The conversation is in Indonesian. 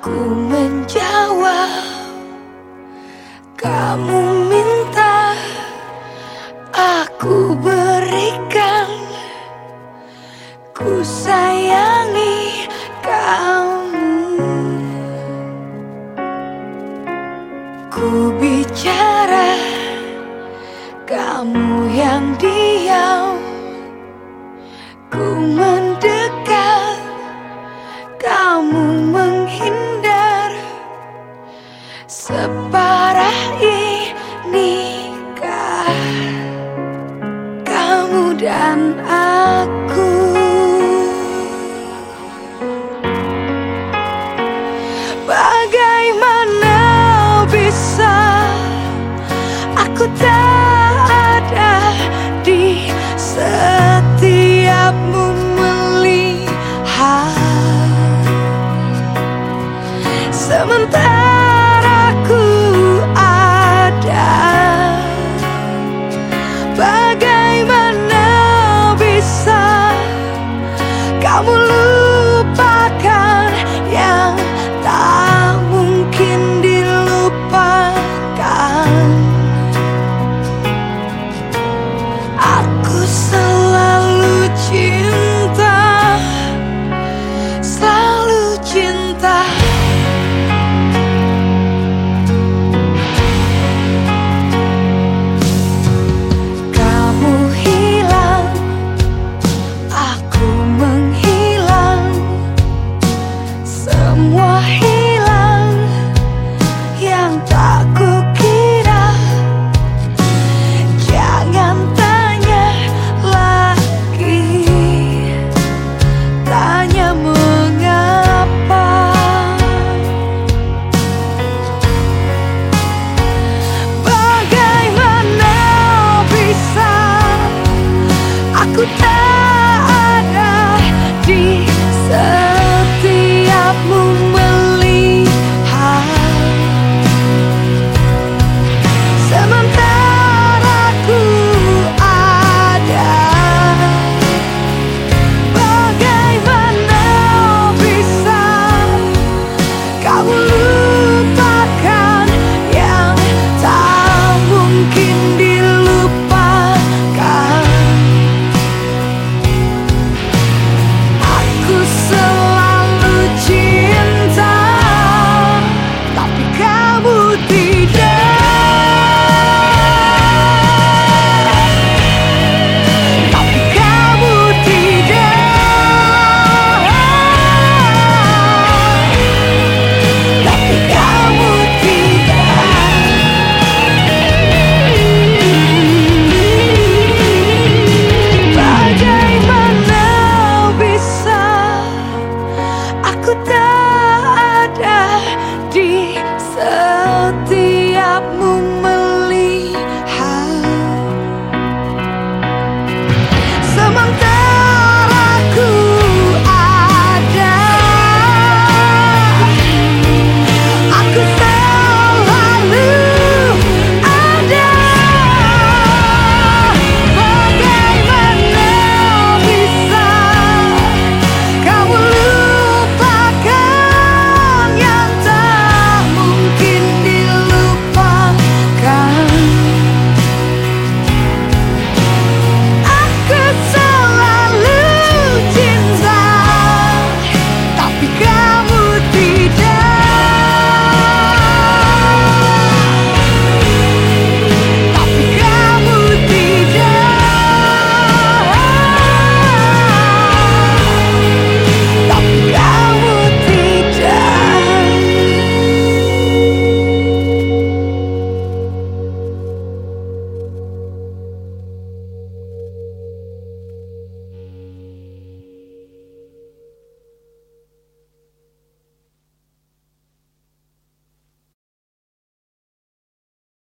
Ku menjawab Kamu minta Aku berikan. Ku sayangi kamu. Ku bicara Kamu yang di dan aku Aku tak ada di sana. ku